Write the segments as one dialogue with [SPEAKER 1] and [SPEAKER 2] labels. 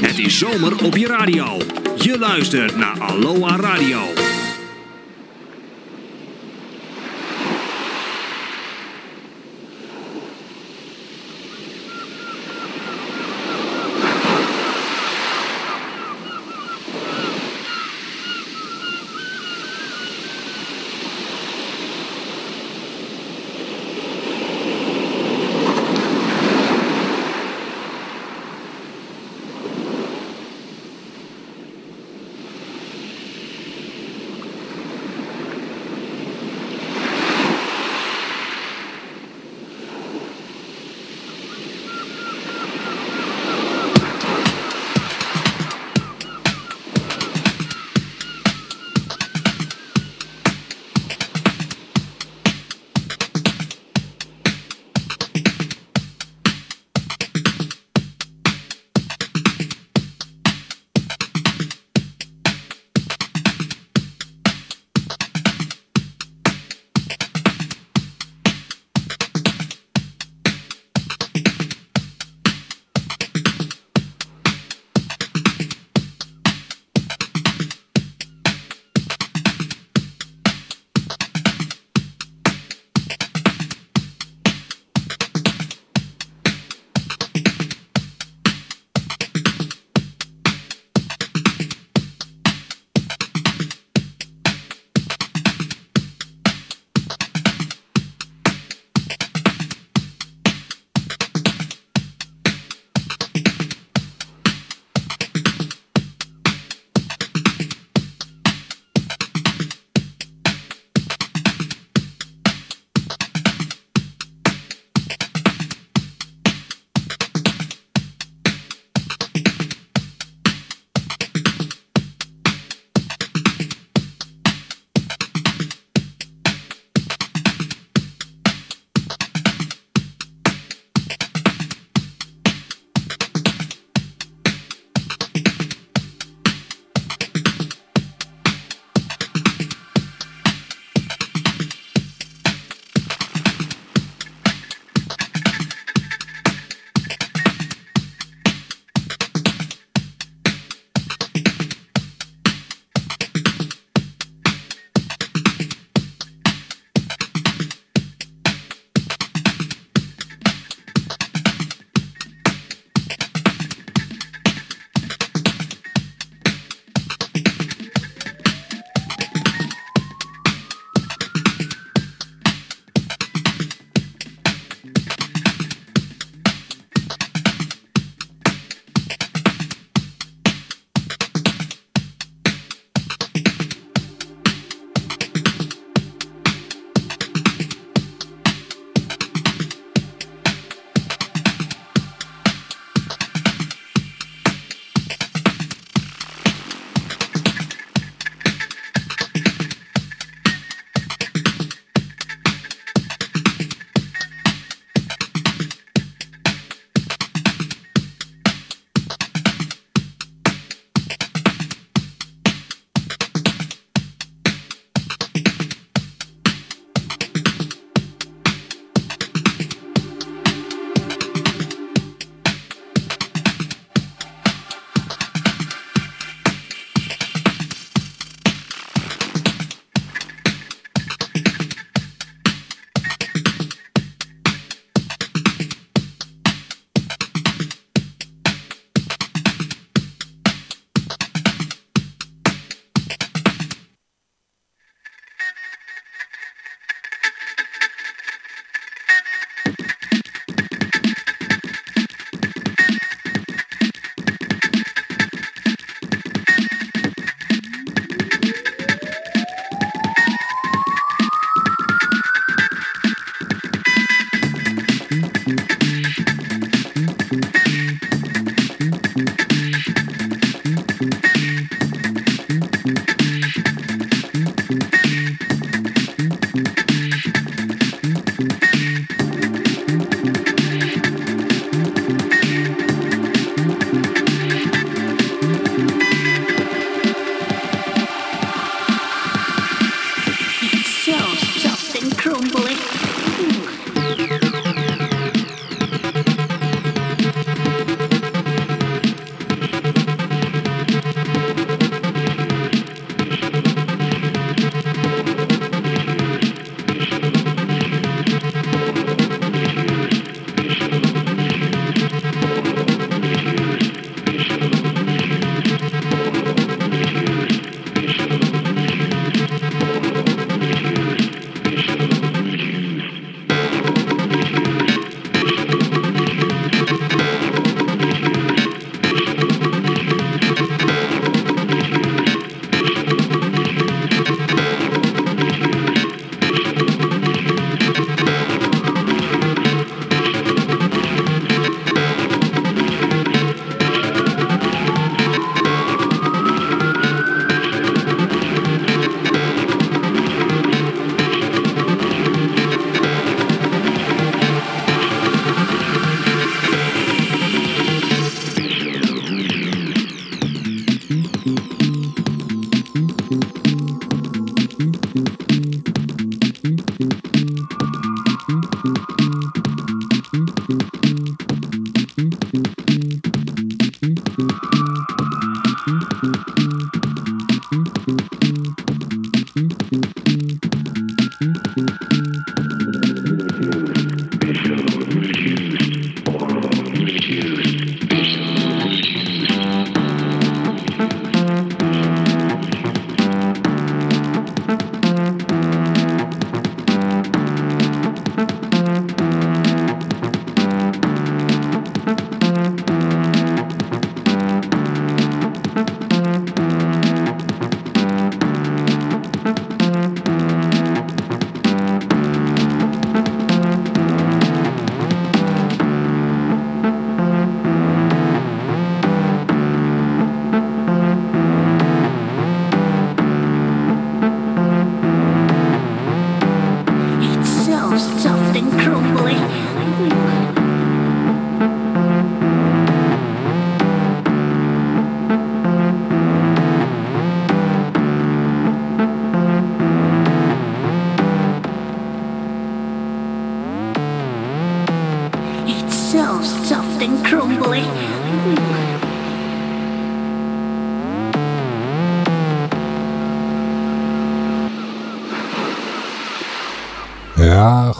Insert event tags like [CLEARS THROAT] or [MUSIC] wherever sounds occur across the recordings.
[SPEAKER 1] Het is zomer op je radio. Je luistert naar Aloha Radio.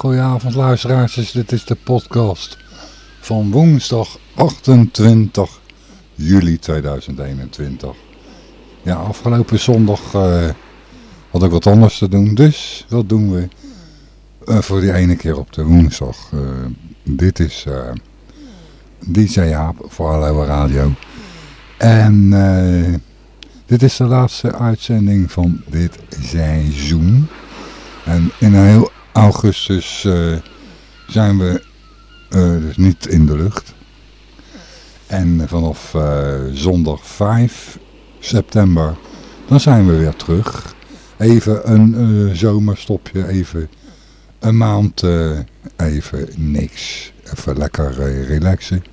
[SPEAKER 2] Goedenavond luisteraars. Dit is de podcast van woensdag 28 juli 2021. Ja, afgelopen zondag uh, had ik wat anders te doen. Dus wat doen we uh, voor die ene keer op de woensdag? Uh, dit is DJ Jaap voor Hallo Radio. En dit is de laatste uitzending van dit seizoen. En in een heel augustus uh, zijn we uh, dus niet in de lucht. En vanaf uh, zondag 5 september, dan zijn we weer terug. Even een zomerstopje, even een maand, even niks. Even lekker relaxen.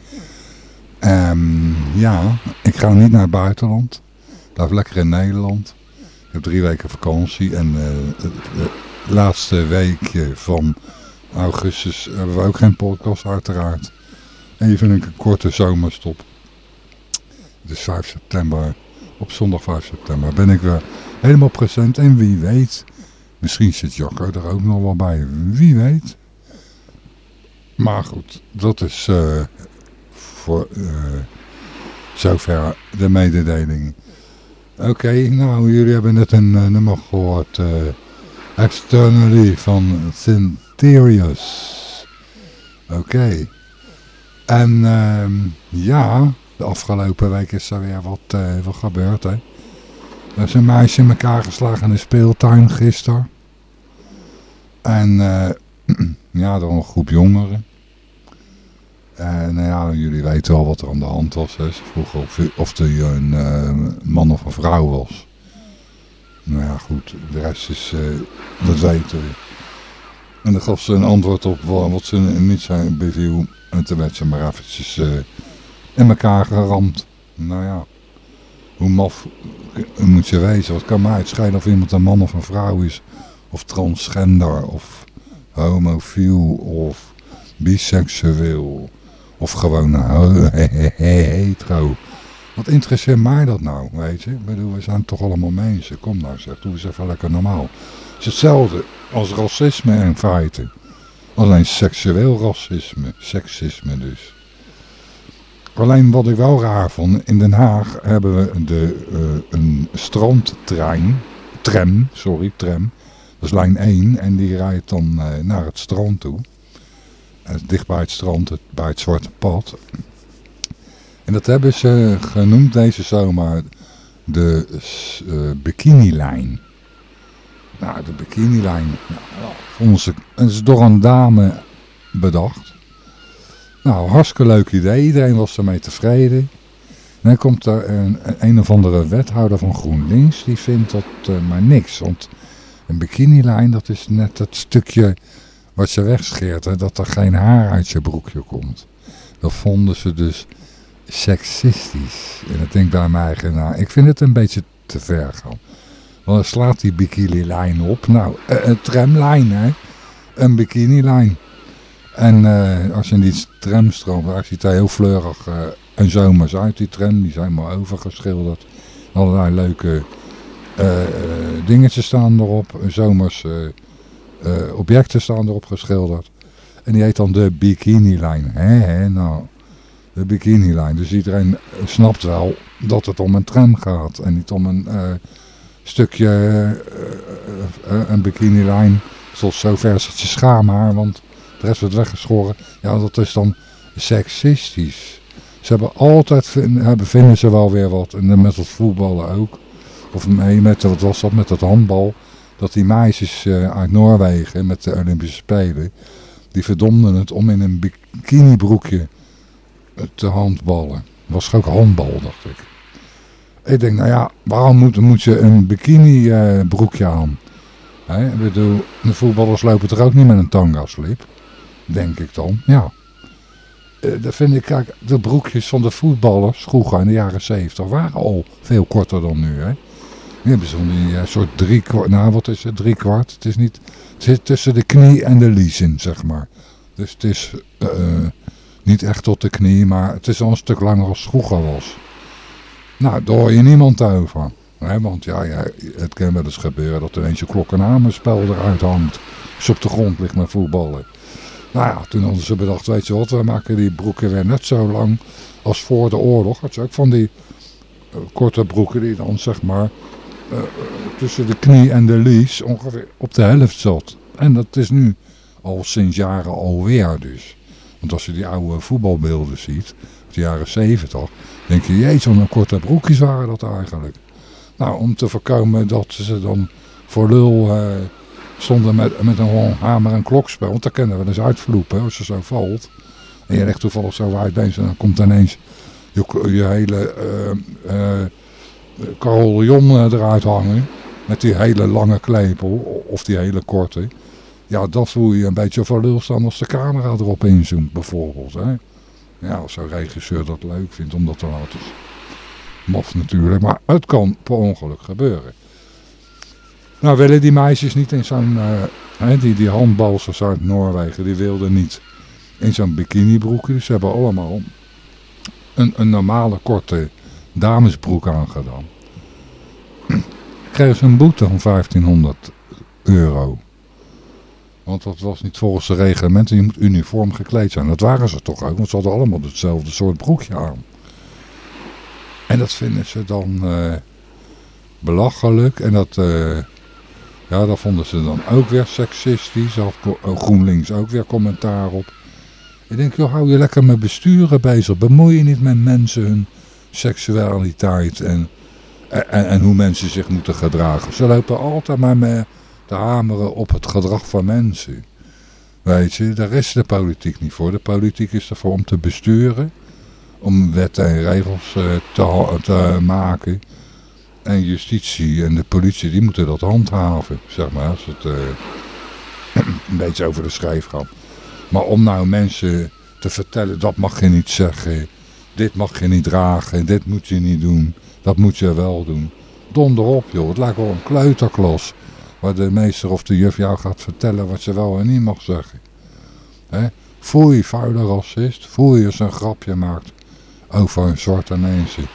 [SPEAKER 2] Um, ja, ik ga niet naar het buitenland. Blijf lekker in Nederland. Ik heb drie weken vakantie en laatste weekje van augustus hebben we ook geen podcast uiteraard. Even een korte zomerstop. Dus 5 september, op zondag 5 september ben ik weer helemaal present. En wie weet, misschien zit Jacco er ook nog wel bij. Wie weet. Maar goed, dat is uh, voor uh, zover de mededeling. Oké, nou jullie hebben net een uh, nummer gehoord... Externally van Syntherius. Oké. En uh, ja, de afgelopen week is er weer wat, uh, wat gebeurd. Hè. Er is een meisje in elkaar geslagen in de speeltuin gisteren. En uh, [CLEARS THROAT] ja, door een groep jongeren. En nou ja, jullie weten wel wat er aan de hand was. Hè. Ze vroegen of, of een uh, man of een vrouw was. Nou ja, goed. De rest is, uh, dat weten we. En dan gaf ze een antwoord op wat ze niet zijn beviel. En toen werd ze maar eventjes uh, in elkaar geramd. Nou ja, hoe maf moet je wezen? Wat kan mij uitscheiden of iemand een man of een vrouw is? Of transgender, of homofiel, of biseksueel. Of gewoon hetero. Wat interesseert mij dat nou, weet je? Ik bedoel, we zijn toch allemaal mensen. Kom nou zeg, doe eens even lekker normaal. Het is hetzelfde als racisme in feite. Alleen seksueel racisme, seksisme dus. Alleen wat ik wel raar vond, in Den Haag hebben we de, uh, een strandtrein, tram, sorry, tram. Dat is lijn 1 en die rijdt dan uh, naar het strand toe. Uh, dicht bij het strand, het, bij het Zwarte Pad. En dat hebben ze genoemd deze zomer de uh, bikinilijn. Nou, de bikinilijn. Nou, vonden ze, het is door een dame bedacht. Nou, hartstikke leuk idee. Iedereen was ermee tevreden. En dan komt er een, een of andere wethouder van GroenLinks. Die vindt dat uh, maar niks. Want een bikinilijn, dat is net het stukje wat je wegscheert. Hè, dat er geen haar uit je broekje komt. Dat vonden ze dus seksistisch. En ik denk bij mij eigen, nou, ik vind het een beetje te ver gaan. Want dan slaat die bikini-lijn op. Nou, eh, een tramlijn, hè. Een bikini-lijn. En uh, als je in die tramstroom, daar ziet hij heel fleurig uh, en zomers uit, die tram. Die zijn maar overgeschilderd. Allerlei leuke uh, dingetjes staan erop. Zomers objecten staan erop geschilderd. En die heet dan de bikini-lijn. Hè, hè, nou, de bikinilijn. Dus iedereen snapt wel dat het om een tram gaat en niet om een uh, stukje, uh, een bikinilijn. Zoals zover is het je schaamhaar, want de rest wordt weggeschoren. Ja, dat is dan seksistisch. Ze hebben altijd, hebben, vinden ze wel weer wat. En met het voetballen ook. Of mee met, wat was dat, met het handbal. Dat die meisjes uit Noorwegen met de Olympische Spelen. Die verdomden het om in een bikinibroekje te handballen. Was ook handbal, dacht ik. Ik denk, nou ja, waarom moet, moet je een bikini uh, broekje aan? Ik bedoel, de voetballers lopen toch ook niet met een tanga-slip? Denk ik dan, ja. Uh, dat vind ik, kijk, de broekjes van de voetballers, vroeger in de jaren 70, waren al veel korter dan nu, hè. Nu hebben ze die uh, soort drie kwart, nou wat is het, drie kwart? Het is niet, zit tussen de knie en de lies in, zeg maar. Dus het is, niet echt tot de knie, maar het is al een stuk langer als vroeger was. Nou, daar hoor je niemand over. Hè? Want ja, ja, het kan wel eens gebeuren dat er eentje klok- en eruit hangt. ze op de grond ligt met voetballen. Nou ja, toen hadden ze bedacht, weet je wat, we maken die broeken weer net zo lang als voor de oorlog. Het is ook van die uh, korte broeken die dan zeg maar uh, tussen de knie en de lies ongeveer op de helft zat. En dat is nu al sinds jaren alweer dus. Want als je die oude voetbalbeelden ziet, de jaren 70, denk je, jeetje, een korte broekjes waren dat eigenlijk. Nou, om te voorkomen dat ze dan voor lul uh, stonden met, met een hamer en klokspel. Want dat kennen we dus uitvloepen als je zo valt. En je legt toevallig zo uit deze, dan komt ineens je, je hele uh, eruit hangen. Met die hele lange klepel of die hele korte. Ja, dat voel je een beetje voor lul staan als de camera erop inzoomt bijvoorbeeld. Hè? Ja, als zo'n regisseur dat leuk vindt om dat te laten natuurlijk, maar het kan per ongeluk gebeuren. Nou willen die meisjes niet in zo'n, uh, die, die handbalsters uit Noorwegen, die wilden niet in zo'n bikinibroek. Dus ze hebben allemaal een, een normale korte damesbroek aangedaan. [CLEARS THROAT] Kregen ze een boete van 1500 euro. Want dat was niet volgens de reglementen. Je moet uniform gekleed zijn. Dat waren ze toch ook. Want ze hadden allemaal hetzelfde soort broekje aan. En dat vinden ze dan uh, belachelijk. En dat, uh, ja, dat vonden ze dan ook weer seksistisch. Had GroenLinks ook weer commentaar op. Ik denk, joh, hou je lekker met besturen bezig. Bemoei je niet met mensen hun seksualiteit en, en, en hoe mensen zich moeten gedragen. Ze lopen altijd maar met te hameren op het gedrag van mensen. Weet je, daar is de politiek niet voor. De politiek is ervoor om te besturen, om wetten en regels uh, te, te, maken. En justitie en de politie, die moeten dat handhaven, zeg maar, als het uh, [CLEARS THROAT] een beetje over de schrijf gaat. Maar om nou mensen te vertellen, dat mag je niet zeggen, dit mag je niet dragen, dit moet je niet doen, dat moet je wel doen. Donder op joh, het lijkt wel een kleuterklas waar de meester of de juf jou gaat vertellen wat ze wel en niet mag zeggen. Voel je vuile racist, voel je als een grapje maakt over een zwarte mensen.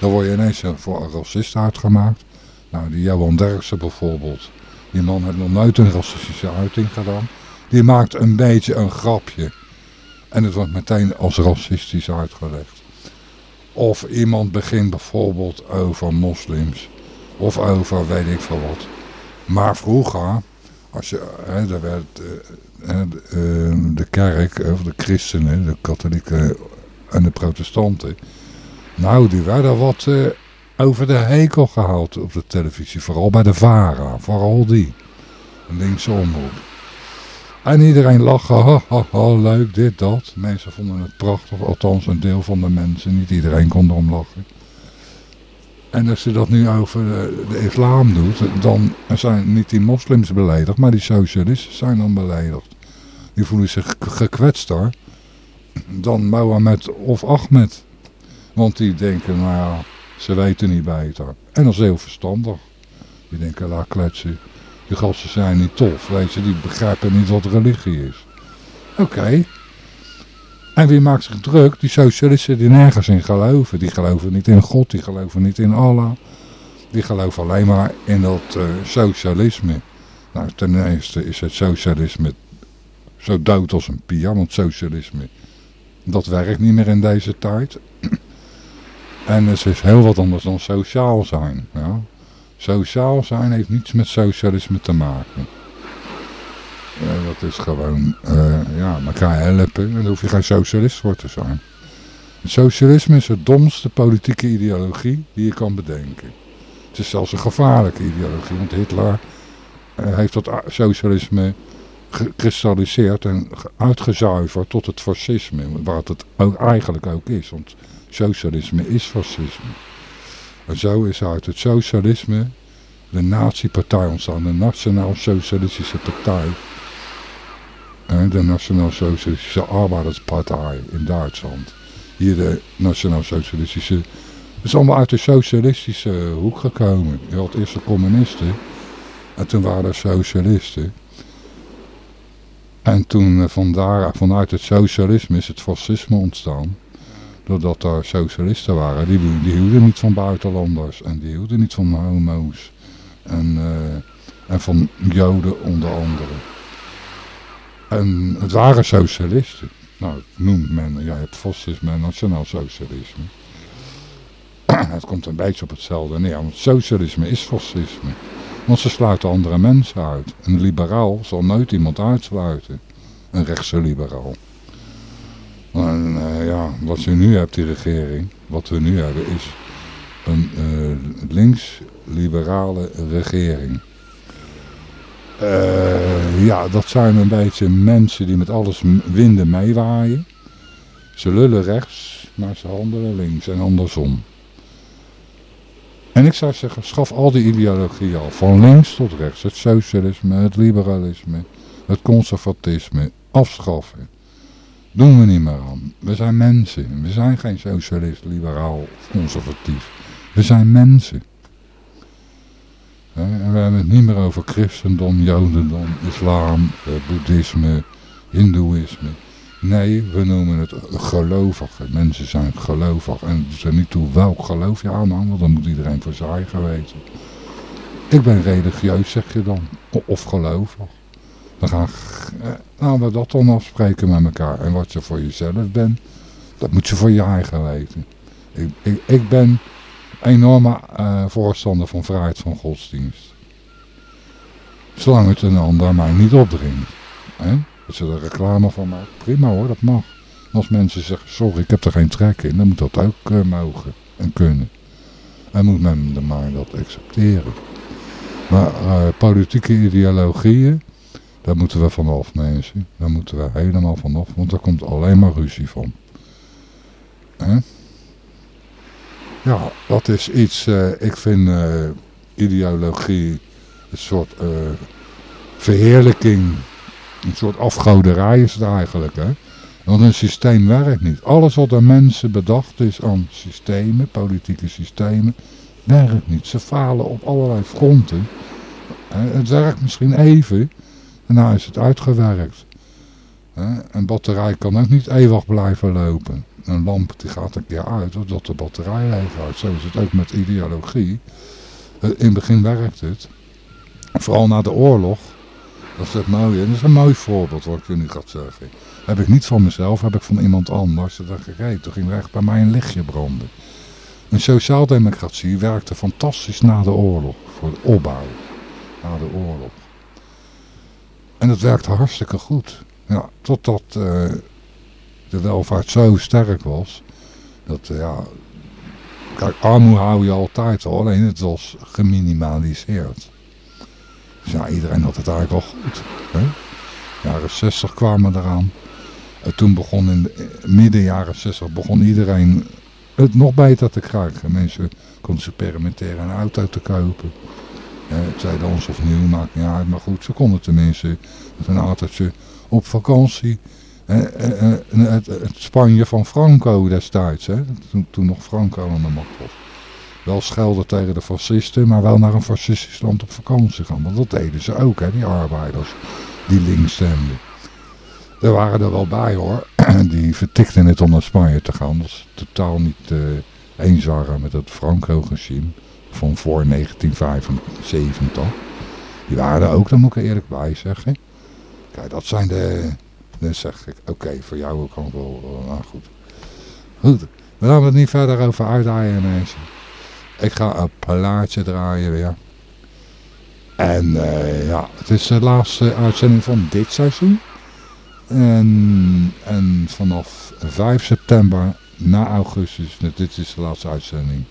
[SPEAKER 2] Dan word je ineens voor een racist uitgemaakt. Nou, die Johan Derksen bijvoorbeeld. Die man heeft nog nooit een racistische uiting gedaan. Die maakt een beetje een grapje. En het wordt meteen als racistisch uitgelegd. Of iemand begint bijvoorbeeld over moslims. Of over weet ik veel wat. Maar vroeger, als je, hè, daar werd uh, de kerk, of de christenen, de katholieken en de protestanten, nou die werden wat uh, over de hekel gehaald op de televisie. Vooral bij de VARA, vooral die. Linksom op. En iedereen lachen, ha, ha, ha, leuk, dit, dat. Mensen vonden het prachtig, althans een deel van de mensen. Niet iedereen kon erom lachen. En als je dat nu over de, de, islam doet, dan zijn niet die moslims beledigd, maar die socialisten zijn dan beledigd. Die voelen zich gekwetst. Dan Mohammed of Ahmed. Want die denken, nou ja, ze weten niet beter. En dat is heel verstandig. Die denken, laat kletsen. Die gasten zijn niet tof, weet je. Die begrijpen niet wat religie is. Oké, en wie maakt zich druk? Die socialisten die nergens in geloven. Die geloven niet in God, die geloven niet in Allah. Die geloven alleen maar in dat uh, socialisme. Nou, ten eerste is het socialisme zo dood als een pia, want socialisme, dat werkt niet meer in deze tijd. [CLEARS THROAT] en het is heel wat anders dan sociaal zijn. Ja. Sociaal zijn heeft niets met socialisme te maken. Dat is gewoon, uh, ja, elkaar helpen. En dan hoef je geen socialist voor te zijn. socialisme is de domste politieke ideologie die je kan bedenken. Het is zelfs een gevaarlijke ideologie, want Hitler uh, heeft dat socialisme gekristalliseerd en uitgezuiverd tot het fascisme. Wat het ook eigenlijk ook is, want socialisme is fascisme. En zo is uit het socialisme de nazi-partij ontstaan, de Nationaal-Socialistische Partij de Nationaal Socialistische Arbeiderspartij in Duitsland. Hier de Nationaal Socialistische... Het is allemaal uit de socialistische hoek gekomen. Je had eerst de communisten. En toen waren er socialisten. En toen eh, vandaar, vanuit het socialisme is het fascisme ontstaan. Doordat er socialisten waren. Die, die hielden niet van buitenlanders. En die hielden niet van homo's. En, uh, en van joden onder andere. En het waren socialisten. Nou, dat noemt men, ja, je hebt fascisme en nationaal socialisme. [CLEARS THROAT] het komt een beetje op hetzelfde neer, want socialisme is fascisme. Want ze sluiten andere mensen uit. Een liberaal zal nooit iemand uitsluiten. Een rechtse liberaal. En uh, ja, wat je nu hebt, die regering, wat we nu hebben, is een uh, links-liberale regering. Uh, ja, dat zijn een beetje mensen die met alles winden meewaaien. Ze lullen rechts, maar ze handelen links en andersom. En ik zou zeggen, schaf al die ideologieën af. Van links tot rechts. Het socialisme, het liberalisme, het conservatisme. Afschaffen. Doen we niet meer aan. We zijn mensen. We zijn geen socialist, liberaal of conservatief. We zijn mensen. En we hebben het niet meer over christendom, jodendom, islam, eh, boeddhisme, hindoeïsme. Nee, we noemen het gelovige. Mensen zijn gelovig. En het niet toe welk geloof je aanhangt, want dan moet iedereen voor zijn eigen weten. Ik ben religieus, zeg je dan. Of gelovig. Dan gaan eh, we dat dan afspreken met elkaar. En wat je voor jezelf bent, dat moet je voor je eigen weten. Ik, ik, ik ben enorme uh, voorstander van vrijheid van godsdienst. Zolang het een ander mij niet opdringt. Hè? Dat ze er reclame van maken. Prima hoor, dat mag. Als mensen zeggen, sorry, ik heb er geen trek in, dan moet dat ook uh, mogen en kunnen. En moet men maar dat accepteren. Maar uh, politieke ideologieën, daar moeten we vanaf mensen. Daar moeten we helemaal vanaf, want daar komt alleen maar ruzie van. Hè? Ja, dat is iets, uh, ik vind ideologie een soort verheerlijking een soort afgoderij is het eigenlijk. Hè? Want een systeem werkt niet. Alles wat door mensen bedacht is aan systemen, politieke systemen, werkt niet. Ze falen op allerlei fronten. Het werkt misschien even en nou is het uitgewerkt. Een batterij kan ook niet eeuwig blijven lopen. Een lamp die gaat een keer uit doordat de batterij leeg gaat. Zo is het ook met ideologie. In het begin werkt het. Vooral na de oorlog dat is het mooie. Dat is een mooi voorbeeld wat ik nu ga zeggen. Heb ik niet van mezelf, heb ik van iemand anders. Toen dacht ik, hé, toen ging er echt bij mij een lichtje branden. Een sociaaldemocratie werkte fantastisch na de oorlog. Voor de opbouw. Na de oorlog. En dat werkte hartstikke goed. Ja, totdat uh, de welvaart zo sterk was. Dat, uh, ja... Kijk, armoede hou je altijd al. Alleen het was geminimaliseerd. Dus ja, iedereen had het eigenlijk al goed. Hè? Jaren 60 kwamen eraan. En toen begon in de midden jaren 60 begon iedereen het nog beter te krijgen. Mensen konden ze permitteren een auto te kopen. Ja, ons of nieuw, maakt niet uit. Maar goed, ze konden tenminste met een autootje op vakantie. Het, het, Spanje van Franco destijds, hè? Toen, nog Franco aan de macht was wel schelden tegen de fascisten, maar wel naar een fascistisch land op vakantie gaan. Want dat deden ze ook, hè, die arbeiders, die links stemden. Er waren er wel bij hoor, [CLEARS THROAT] die vertikten het om naar Spanje te gaan. Dat is totaal niet eens waren met het Franco-regime van voor 1975. Die waren er ook, daar moet ik eerlijk bij zeggen. Kijk, dat zijn de... Dan zeg ik, oké, voor jou ook al wel, nou goed. Goed, we gaan het niet verder over uitaaien mensen. Ik ga een plaatje draaien weer. En uh, ja, het is de laatste uitzending van dit seizoen. En, en vanaf 5 september na augustus, dit is de laatste uitzending.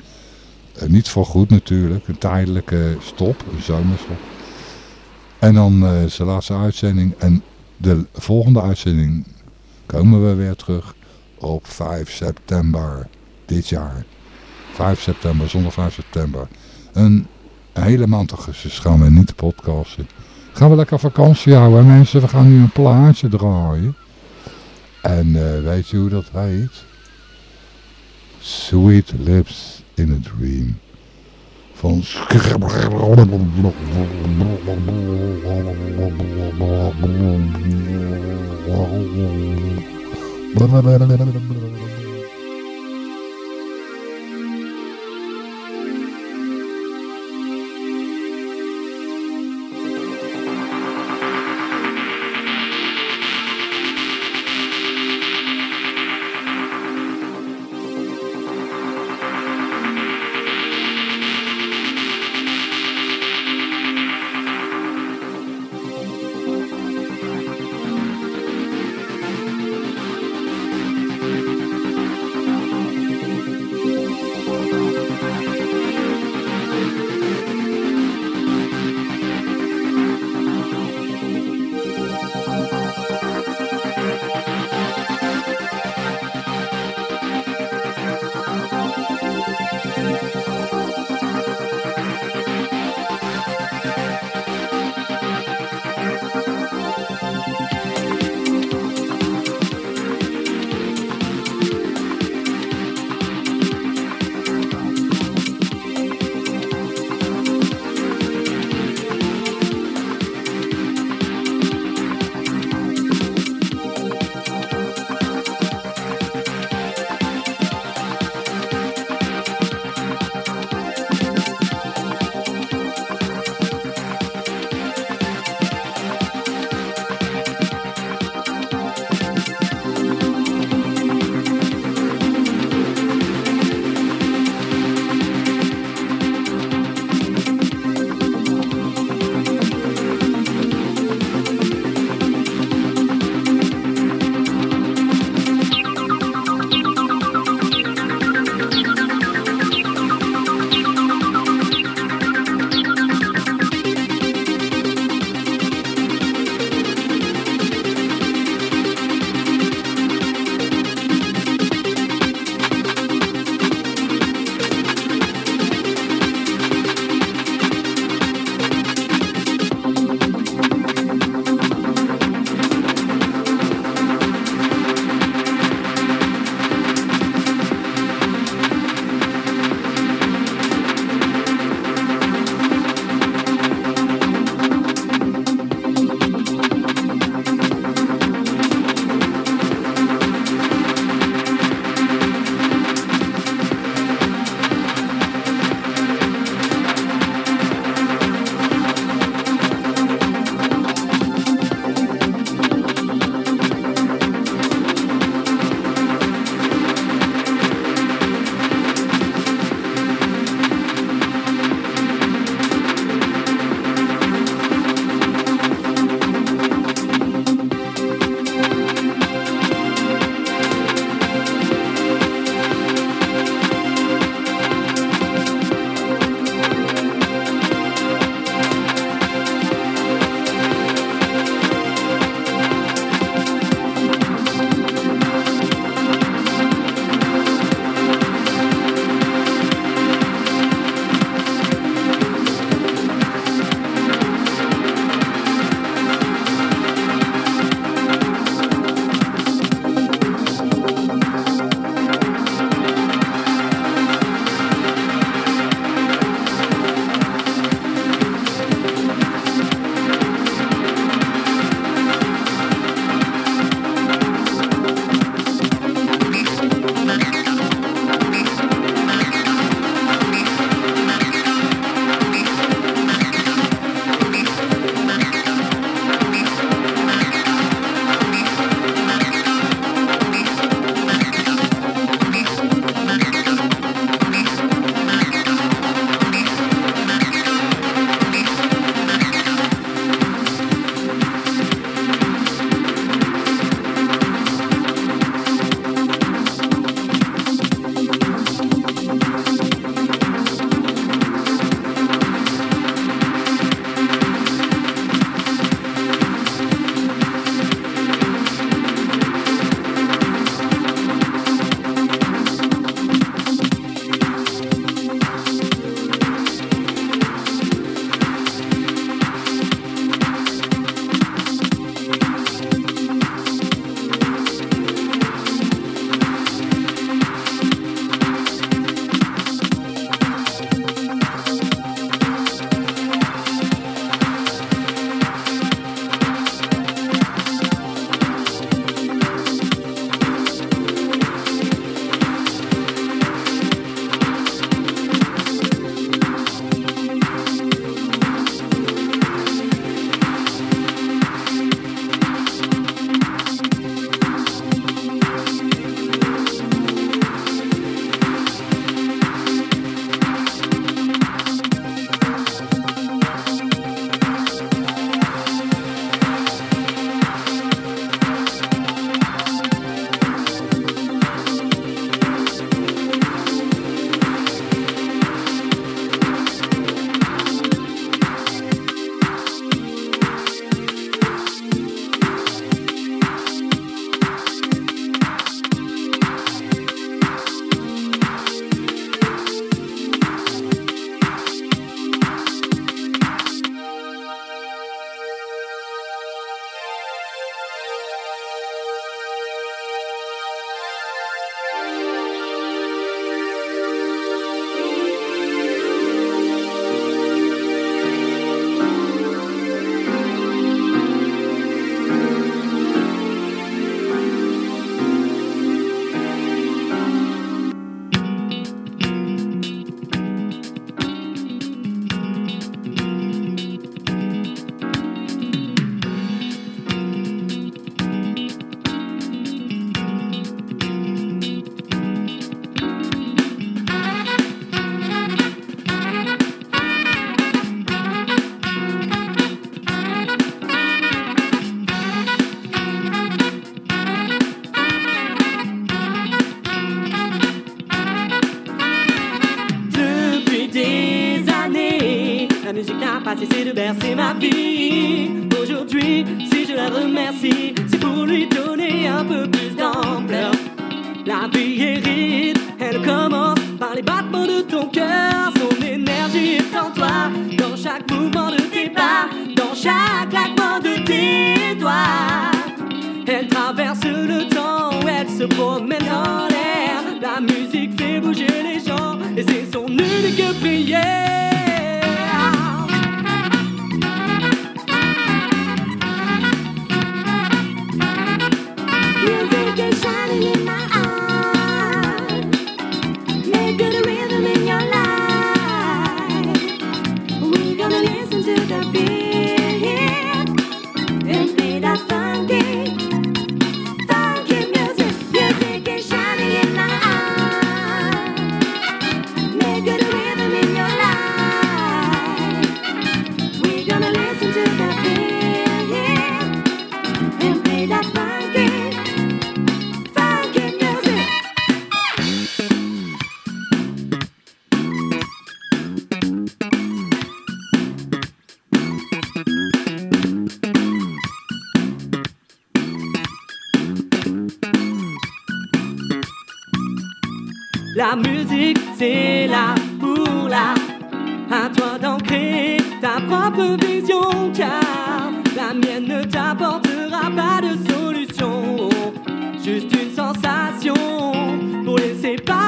[SPEAKER 2] Uh, niet voor goed natuurlijk, een tijdelijke stop, een zomerstop. En dan uh, is de laatste uitzending. En de volgende uitzending komen we weer terug op 5 september dit jaar. 5 september, zondag 5 september. Een hele maand augustus gaan we niet podcasten. Gaan we lekker vakantie houden mensen. We gaan nu een plaatje draaien. En uh, weet je hoe dat heet? Sweet Lips in a Dream.
[SPEAKER 3] Afonso. De bercer ma vie. Aujourd'hui, si je la remercie, c'est pour lui donner un peu plus d'ampleur. La vie ride, elle commence par les battements de ton cœur. Son énergie est en toi, dans chaque mouvement de tes pas, dans chaque claquement de tes doigts. Elle traverse le temps, elle se promène dans l'air. La musique fait bouger les gens, et c'est son unique prière. c'est pas.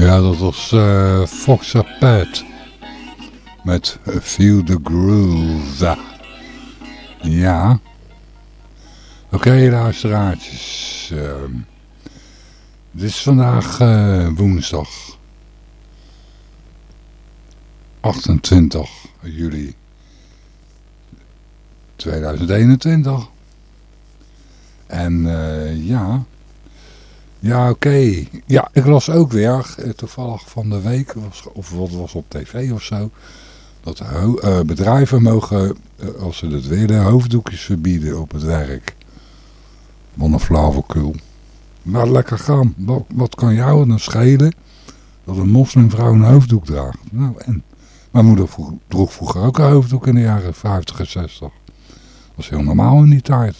[SPEAKER 2] Ja, dat was eh Foxa Pat. Met Feel the Groove. Ja. Oké, luisteraartjes. ehm, het is vandaag eh, woensdag. 28 juli 2021. En eh, ja... Ja, oké. Ja, ik las ook weer, eh, toevallig van de week, of wat was op tv of zo, dat eh, bedrijven mogen, eh, als ze dat willen, hoofddoekjes verbieden op het werk. Wat een flauwekul. Maar lekker gaan. Wat, wat kan jou dan schelen dat een moslimvrouw een hoofddoek draagt? Nou, en? Mijn moeder vroeg- droeg vroeger ook een hoofddoek in de jaren 50 en 60. Dat was heel normaal in die tijd.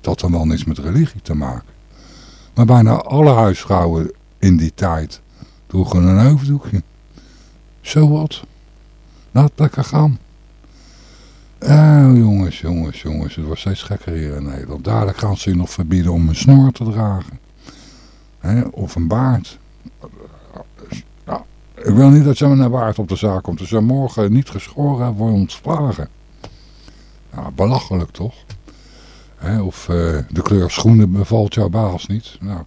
[SPEAKER 2] Dat had dan wel niks met religie te maken. Maar bijna alle huisvrouwen in die tijd droegen een hoofddoekje. Zo wat. Laat lekker gaan. Oh, jongens, jongens, jongens. Het wordt steeds gekker hier in Nederland. Dadelijk gaan ze nog verbieden om een snor te dragen. Hè, of een baard. Ik wil niet dat je met een baard op de zaak komt. Dus morgen niet geschoren je ontslagen. Ja, belachelijk toch? Of eh, de kleur schoenen bevalt jouw baas niet. Nou,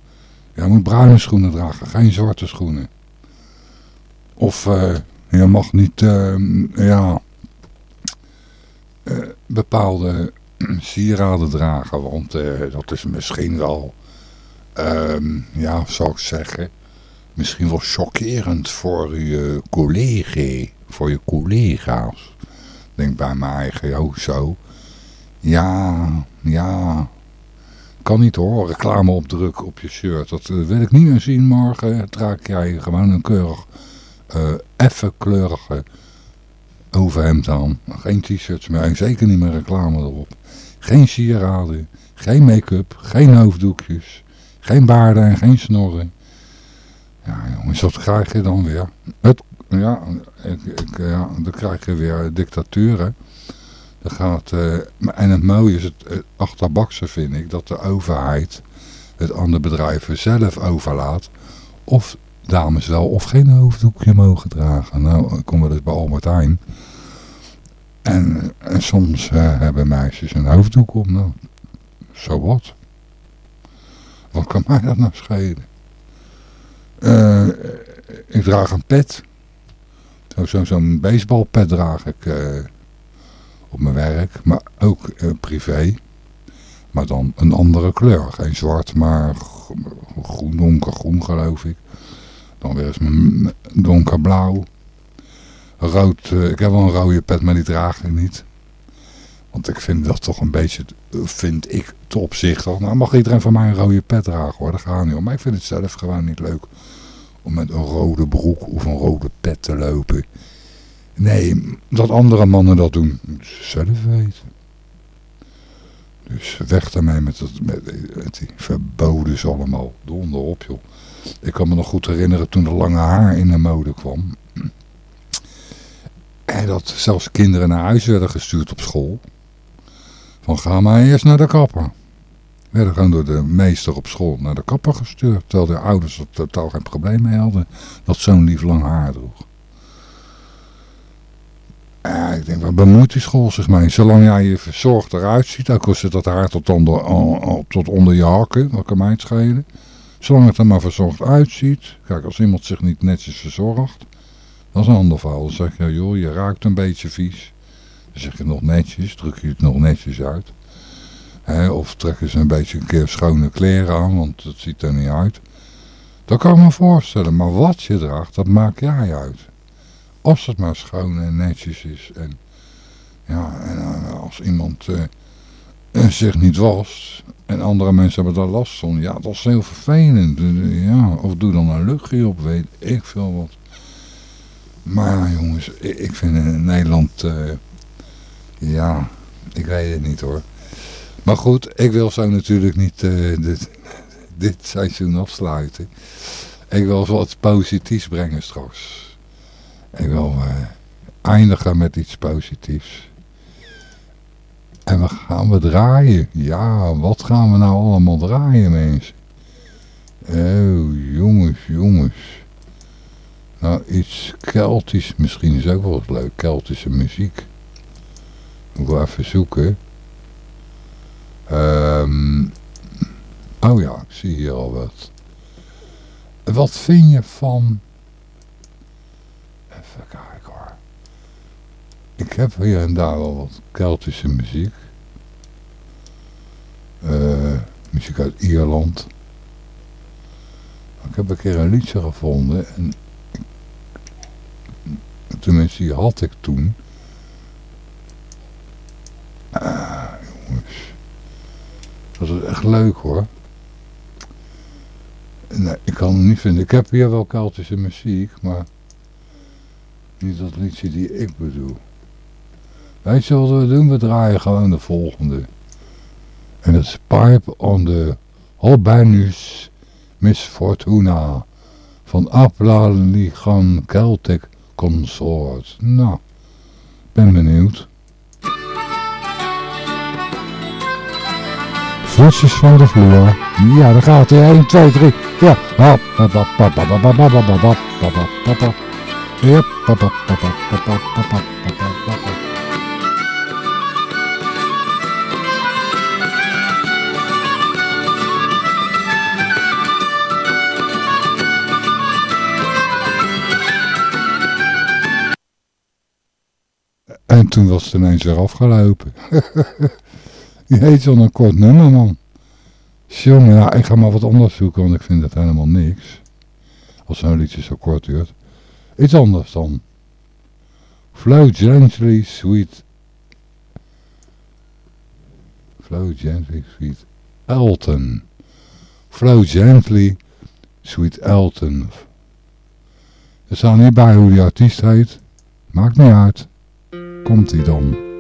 [SPEAKER 2] jij moet bruine schoenen dragen, geen zwarte schoenen. Of eh, je mag niet eh, ja, bepaalde [CLEARS THROAT] sieraden dragen. Want dat is misschien wel, ehm, ja, zou ik zeggen, misschien wel chockerend voor je collega, voor je collega's. Denk bij mijn eigen, oh zo. Ja, ja. Kan niet hoor, reclame opdruk op je shirt. Dat eh, wil ik niet meer zien morgen. Draag jij gewoon een keurig, eh effen kleurige overhemd aan. Geen t-shirts meer en zeker niet meer reclame erop. Geen sieraden, geen make-up, geen hoofddoekjes. Geen baarden en geen snorren. Ja jongens, dat krijg je dan weer. Het, ja, ik, ik, ja, dan krijg je weer dictatuur Dat gaat, eh, en het mooie is, het, achterbakse vind ik, dat de overheid het aan de bedrijven zelf overlaat. Of dames wel of geen hoofddoekje mogen dragen. Nou, ik kom wel eens bij Albert Heijn. En, en soms eh, hebben meisjes een hoofddoek op. Nou, zo wat. Wat kan mij dat nou schelen? Eh, ik draag een pet. Zo'n zo, baseballpet draag ik eh, op mijn werk. Maar ook eh, privé. Maar dan een andere kleur. Geen zwart, maar groen, donkergroen geloof ik. Dan weer eens m- m- donkerblauw. Rood, eh, ik heb wel een rode pet, maar die draag ik niet. Want ik vind dat toch een beetje, vind ik te opzichtig. Nou mag iedereen van mij een rode pet dragen hoor, dat gaat niet om. Maar ik vind het zelf gewoon niet leuk om met een rode broek of een rode pet te lopen. Nee, dat andere mannen dat doen, ze zelf weten. Dus weg daarmee met, dat, met, die verboden allemaal. Donder op joh. Ik kan me nog goed herinneren toen er lange haar in de mode kwam. En dat zelfs kinderen naar huis werden gestuurd op school. Van ga maar eerst naar de kapper. Werden gewoon door de meester op school naar de kapper gestuurd. Terwijl de ouders er totaal geen probleem mee hadden. Dat zo'n lief lang haar droeg. Ja, ik denk, wat bemoeit die school zich mee? Zolang jij je verzorgd eruit ziet, ook al zit dat haar tot onder, tot onder je hakken, wat kan mij het schelen. Zolang het er maar verzorgd uitziet. Kijk, als iemand zich niet netjes verzorgt, dat is een ander verhaal. Dan zeg je, joh, je ruikt een beetje vies. Dan zeg je nog netjes, druk je het nog netjes uit. Hè, of trekken ze een beetje een keer schone kleren aan, want dat ziet er niet uit. Dat kan ik me voorstellen, maar wat je draagt, dat maakt jij uit. Als het maar schoon en netjes is. En, ja, en eh, als iemand eh, eh, zich niet wast en andere mensen hebben daar last van, ja, dat is heel vervelend. Ja, of doe dan een luchtje op, weet ik veel wat. Maar jongens, ik, vind in Nederland, ja, ik weet het niet hoor. Maar goed, ik wil zo natuurlijk niet dit, dit seizoen afsluiten. Ik wil wat positiefs brengen straks. Ik wil eh, eindigen met iets positiefs. En we gaan we draaien. Ja, wat gaan we nou allemaal draaien mensen? Oh, jongens, jongens. Nou, iets Keltisch misschien is ook wel eens leuk. Keltische muziek. Ik wel even zoeken. Ehm, oh ja, ik zie hier al wat. Wat vind je van... Even kijken hoor. Ik heb hier en daar wel wat Keltische muziek. Eh, muziek uit Ierland. Ik heb een keer een liedje gevonden. En ik- tenminste, die had ik toen. Ah, jongens. Dat is echt leuk hoor. Nee, ik kan het niet vinden. Ik heb hier wel Keltische muziek, maar niet dat liedje die ik bedoel. Weet je wat we doen? We draaien gewoon de volgende. En dat is Pipe on the Hobanus Miss Fortuna van Apla Ligan Celtic Consort. Nou, ben benieuwd. Voetjes van de vloer. Ja, daar gaat hij. 1, 2, 3. Ja. Hop, hop, hop, hop, hop, hop, hop. En toen was het ineens weer afgelopen. Je [LAUGHS] heet wel een kort nummer, man. Jongen, ja, ik ga maar wat anders zoeken, want ik vind het helemaal niks. Als zo'n liedje zo kort duurt. Iets anders dan. Flow gently, sweet. Flow gently, sweet. Elton. Flow gently, sweet Elton. Er staat niet bij hoe die artiest heet. Maakt niet uit. Komt hij dan.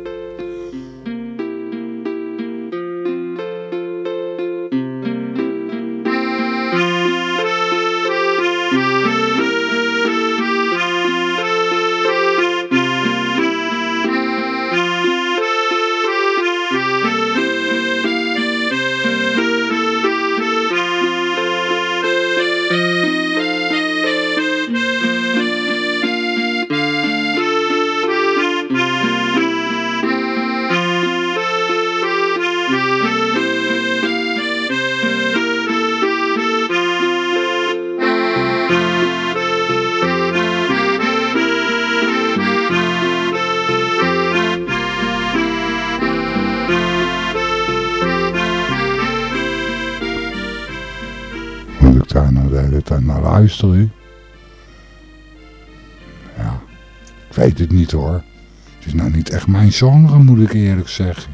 [SPEAKER 2] Mijn genre, moet ik eerlijk zeggen.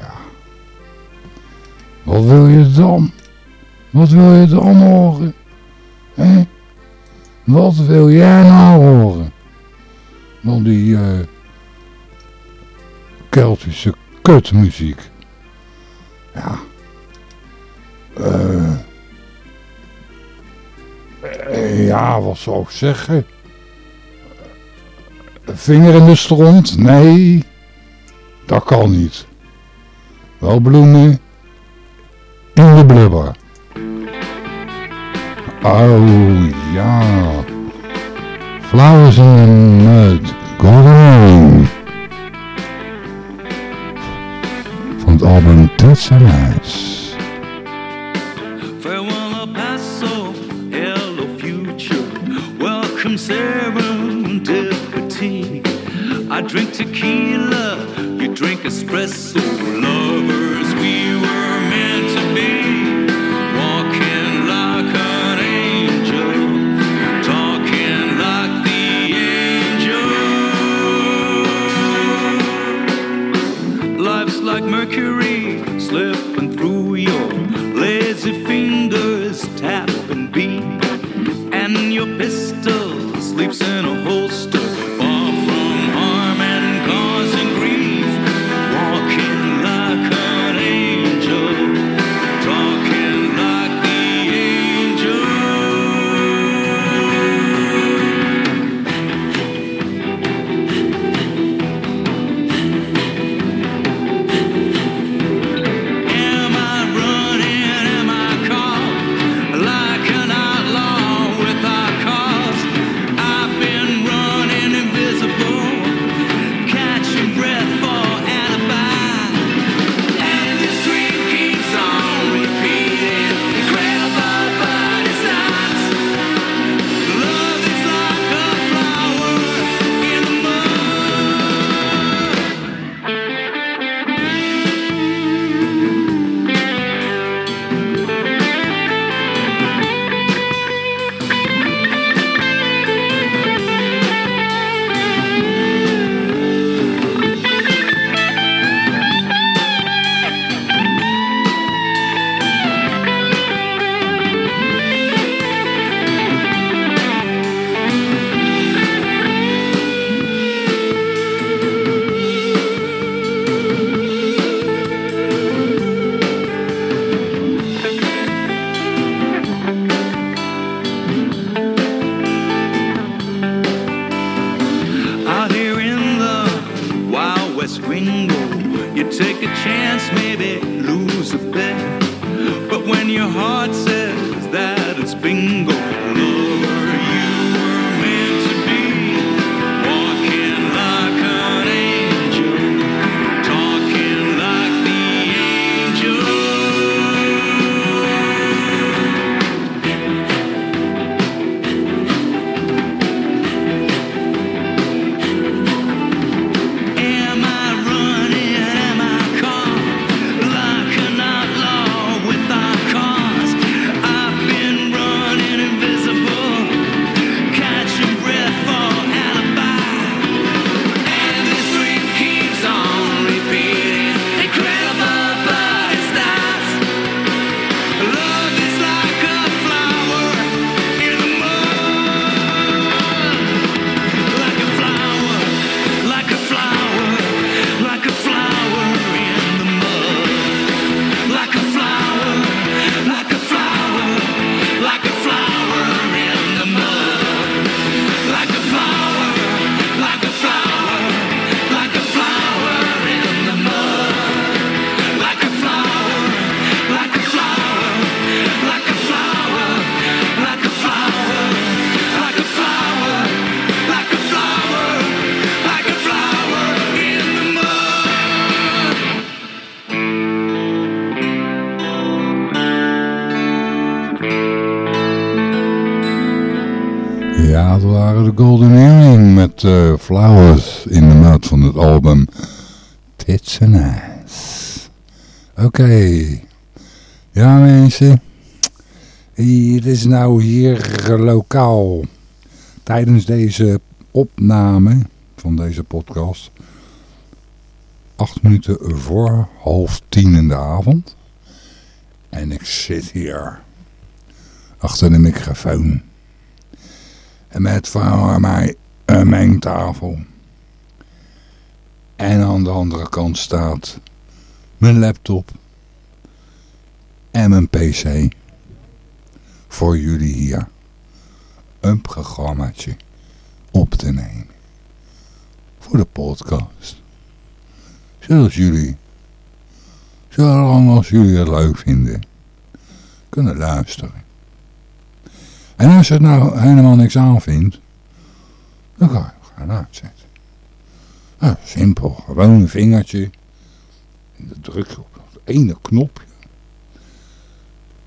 [SPEAKER 2] Ja. Wat wil je dan? Wat wil je dan horen? Hé? Wat wil jij nou horen? Dan die eh Keltische kutmuziek. Ja. Eh, ja, wat zou ik zeggen? Vinger in de stront? Nee, dat kan niet. Wel bloemen in de blubber. Oh ja. Flowers in the mud. Golden. Van het album Touch and.
[SPEAKER 4] Drink tequila, you drink espresso. Lovers, we were meant to be. Walking like an angel, talking like the angel. Life's like mercury slipping through your lazy fingers, tap and beat. And your pistol sleeps in a holster,
[SPEAKER 2] Ja, dat waren de Golden Earring met eh, Flowers in de maat van het album Tits and Ass. Oké. Ja mensen. Het is nou hier lokaal tijdens deze opname van deze podcast. Acht minuten voor half tien in de avond. En ik zit hier achter de microfoon. Met voor mij een mengtafel. En aan de andere kant staat mijn laptop en mijn pc. Voor jullie hier een programmaatje op te nemen. Voor de podcast. Zoals jullie, zolang als jullie het leuk vinden, kunnen luisteren. En als je het nou helemaal niks aanvindt, dan kan je het gaan uitzetten. Nou, simpel, gewoon een vingertje. En dan druk je op dat ene knopje.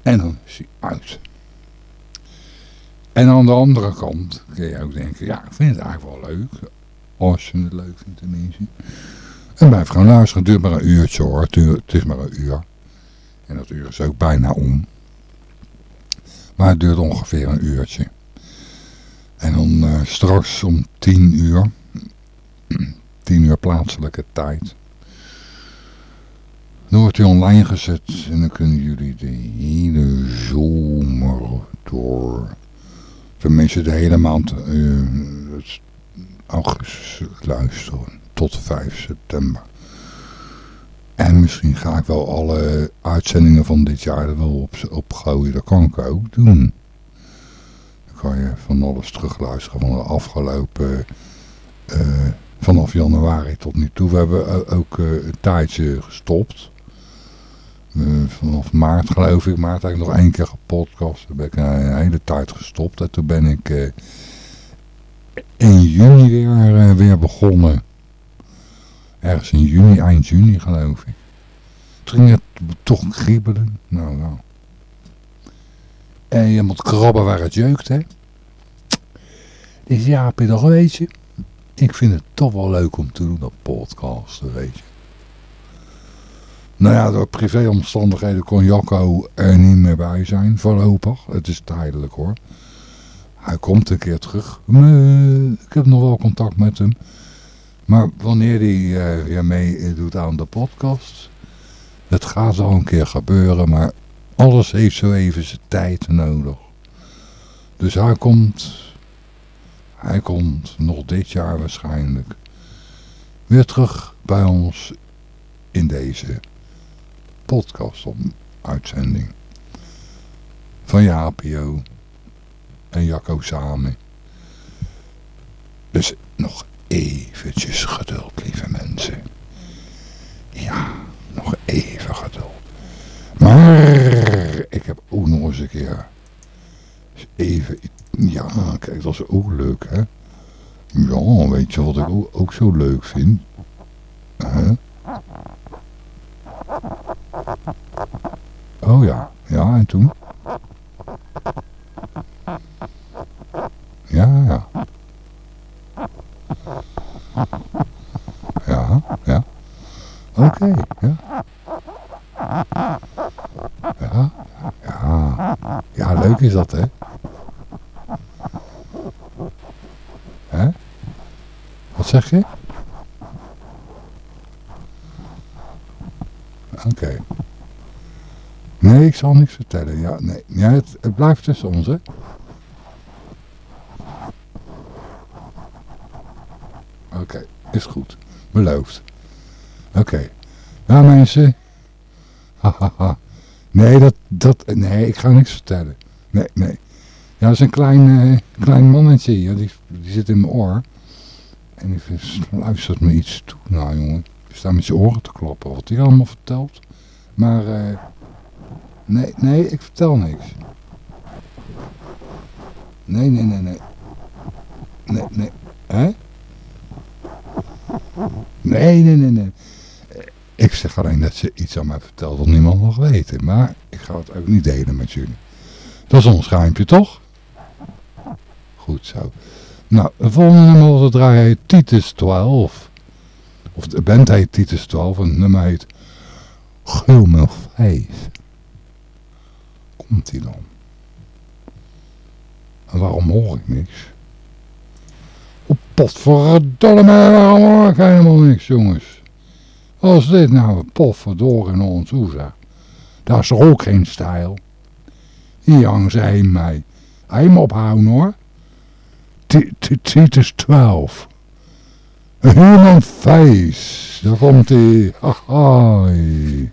[SPEAKER 2] En dan is hij uit. En aan de andere kant kun je ook denken, ja, ik vind het eigenlijk wel leuk. Als je het leuk vindt tenminste. En blijf gewoon luisteren, het duurt maar een uurtje hoor. Het is maar een uur. En dat uur is ook bijna om. Maar het duurt ongeveer een uurtje. En dan eh, straks om 10 uur. [CLEARS THROAT] 10 uur plaatselijke tijd. Dan wordt hij online gezet en dan kunnen jullie de hele zomer door. Tenminste de hele maand eh, augustus luisteren tot 5 september. En misschien ga ik wel alle uitzendingen van dit jaar er wel op, opgooien. Dat kan ik ook doen. Dan kan je van alles terugluisteren van de afgelopen... eh, vanaf januari tot nu toe. We hebben o- ook eh, een tijdje gestopt. Eh, vanaf maart geloof ik. Maart heb ik nog één keer gepodcast. Toen ben ik een hele tijd gestopt. En toen ben ik eh, in juni weer, eh, weer begonnen. Ergens in juni, eind juni geloof ik. Het toch kriebelen. Nou, nou. En je moet krabben waar het jeukt, hè. Dus ja, nog weet je. Ik vind het toch wel leuk om te doen, dat podcasten, weet je. Nou ja, door privéomstandigheden kon Jacco er niet meer bij zijn, voorlopig. Het is tijdelijk hoor. Hij komt een keer terug. Ik heb nog wel contact met hem. Maar wanneer hij eh, weer mee doet aan de podcast, het gaat al een keer gebeuren, maar alles heeft zo even zijn tijd nodig. Dus hij komt, hij komt nog dit jaar waarschijnlijk weer terug bij ons in deze podcast uitzending van Japio en Jacco samen. Dus nog eventjes geduld, lieve mensen. Ja, nog even geduld. Maar ik heb ook nog eens een keer eens even... Ja, kijk, dat is ook leuk, hè. Ja, weet je wat ik ook, ook zo leuk vind? Oh ja, ja, en toen? Ja, ja. Ja, ja. Oké. Ja, ja. Ja, is dat, hè? Hè? Wat zeg je? Oké. Nee, ik zal niks vertellen. Ja, nee. Ja, het, blijft tussen ons, hè? Oké, is goed. Beloofd. Oké. Nou mensen. Hahaha. [LAUGHS] nee, dat, dat, nee, ik ga niks vertellen. Nee, nee. Ja, dat is een klein, eh, klein mannetje. Ja, die, die zit in mijn oor. En die luistert me iets toe. Nou jongen, die staat met zijn oren te kloppen. Wat hij allemaal vertelt. Maar, eh, nee, nee, ik vertel niks. Nee, nee, nee, nee. Nee, nee. Hè? Nee, nee, nee, nee. Ik zeg alleen dat ze iets aan mij vertelt dat niemand mag weten. Maar ik ga het ook niet delen met jullie. Dat is ons geheimje, toch?
[SPEAKER 5] Goed zo. Nou, de volgende nummer we draaien Titus 12. Of de band heet Titus 12 en het nummer heet Gulmel 5. Komt die dan? En waarom hoor ik niks? Op potverdomme, waarom hoor ik helemaal niks, jongens? Is dit nou? Potverdorie in ons hoeza. Dat is toch ook geen stijl? Hier hangen ze heen mij. Hem ophouden hoor. Ti- ti- Titus 12. A human face. Daar komt hij. Ahai.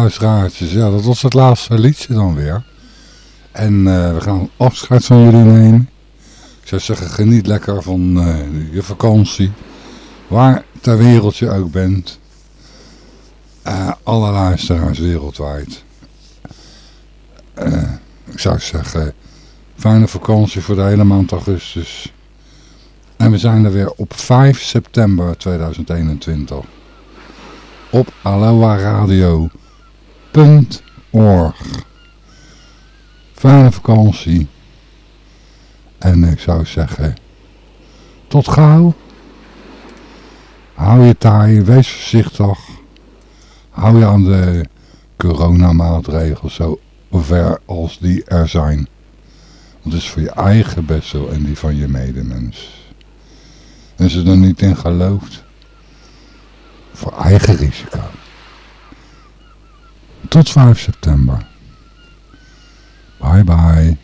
[SPEAKER 2] Luisteraartjes. Ja, dat was het laatste liedje dan weer. En eh, we gaan afscheid van jullie nemen. Ik zou zeggen, geniet lekker van eh, je vakantie. Waar ter wereld je ook bent. Eh, alle luisteraars wereldwijd. Ik zou zeggen, fijne vakantie voor de hele maand augustus. En we zijn er weer op 5 september 2021. Op aloaradio.org Fijne vakantie. En ik zou zeggen, tot gauw. Hou je taai, wees voorzichtig. Hou je aan de coronamaatregelen zo ver als die er zijn. Want het is voor je eigen bestel en die van je medemens. En je er niet in gelooft, voor eigen risico. Tot 5 september. Bye bye.